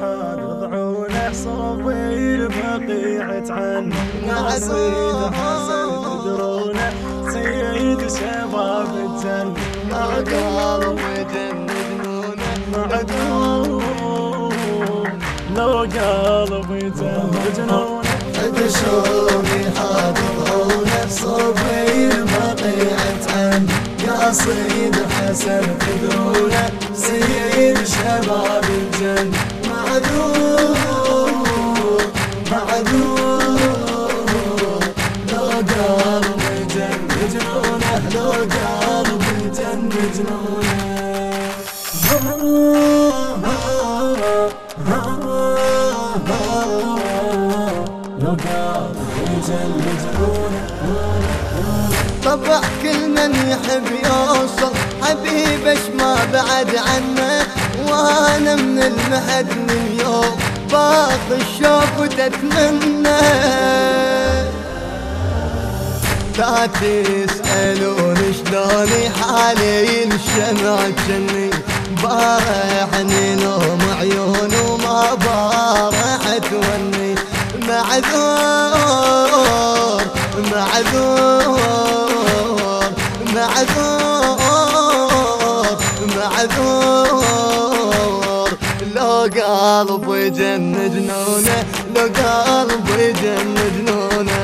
حاضر ضعونه صوبي البقيعة عن نصيد حسن تدرونه سيد شباب الجنة جنونه معدوم لو قلبي جنونه دشومي حاضرونه صوبي البقيعة عن قصيد حسن تدرونه سيد شباب الجنة معذور معذور لو قلبي جن جنونه لو قلبي جن جنونه لو قلبي جن جنونه طبع كل من يحب يوصل. حبيبش ما بعد عنه؟ وأنا من المهد من يوم. باق الشوق وتتمنى. لا تسألون شلوني حالي الشمع جني بارحني نوم عيون لو قلبي جن جنونه لو قلبي جن جنونه.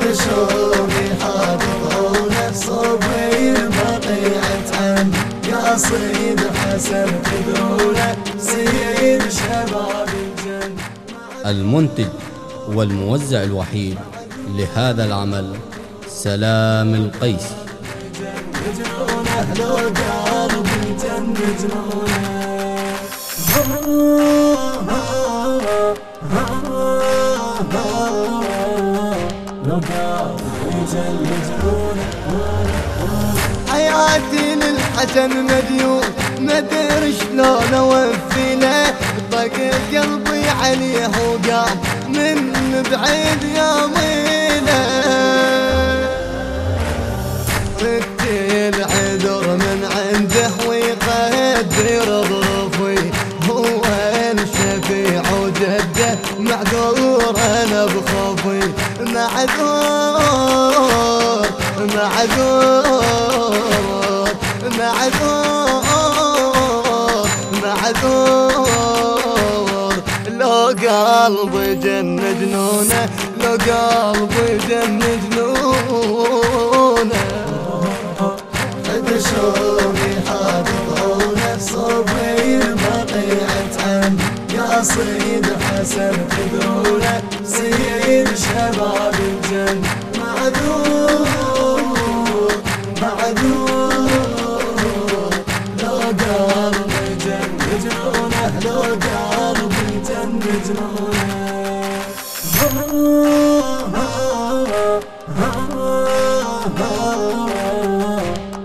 دشومي حاضرونه صوبي البقيعة عن قصيد حسن تدرونه سيد شباب الجنة المنتج والموزع الوحيد لهذا العمل سلام القيسي جنونه لو قلبي جن جنونه. حياتي للحسن مديون مدري شلون اوفي له طق قلبي عليه وقام من بعيد يومينا ردت بخوفي معذور معذور معذور معذور. لو قلبي جن جنونه لو قلبي جن جنونه. دشومي حاضرونه صوبي البقيعة عن قصيد حسن تدرونه سيد شباب الجنة. معذور معذور. لو قلبي جن جنونه لو قلبي جن جنونه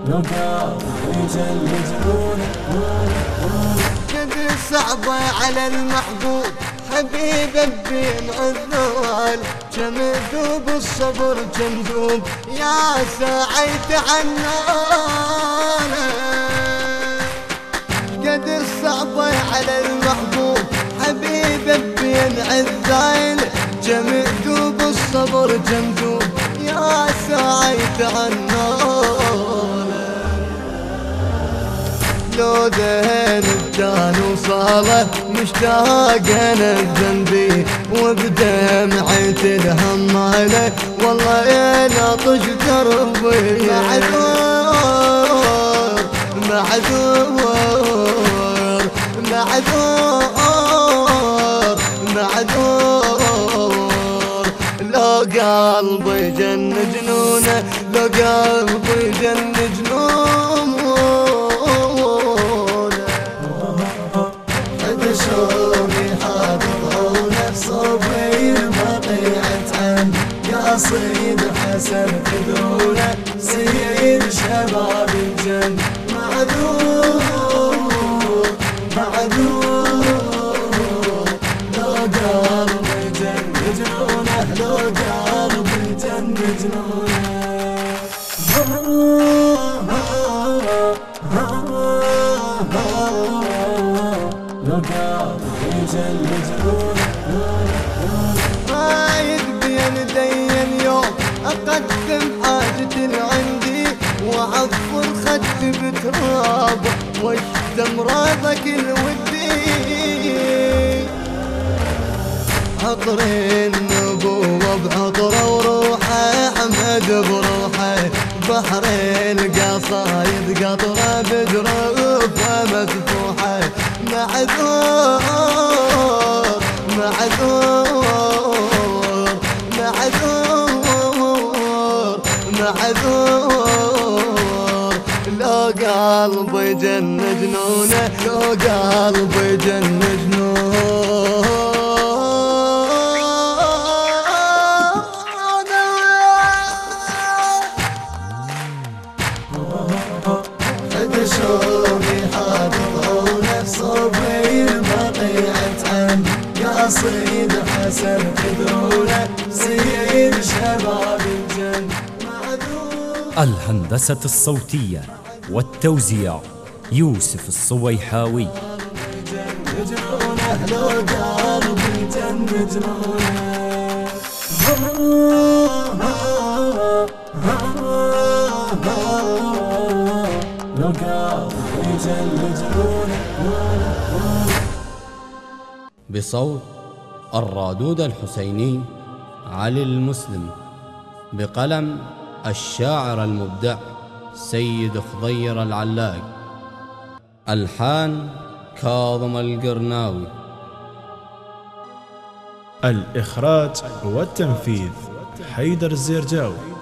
لو قلبي جن جنونه صعبة على المحبوب. حبيب بين عذوال كم ذوب الصبر كم ذوب يا ساعة عنانا قد صعبة على المحبوب. حبيب بين عذايل كم ذوب الصبر كم ذوب يا ساعة عنانا لو ذهن كان وصاله أنا بذنبي وبدمعة الهم عليه والله يا ناطش دربي معذور معذور معذور معذور. لو قلبي جن جنونه لو قلبي جن جنونه قصيد حسن تدرونه سيد شباب الجنة معذور معذور. لو قلبي جن جنونه لو قلبي جن جنونه لو لو قلبي يجلد عطر النبوة بعطره وروحه احمد بروحه. بحر القصايد قطره بدروفه مدفوحه معذور معذور معذور معذور. لو قلبي جن جنونه لو قلبي جن جنونه قصيد حسن تدرونه سيد شباب الجن معذور الهندسة الصوتية والتوزيع يوسف الصويحاوي. لو قلبي جن بصوت الرادود الحسيني علي المسلم بقلم الشاعر المبدع سيد خضير العلاق ألحان كاظم القرناوي. الإخراج والتنفيذ حيدر الزيرجاوي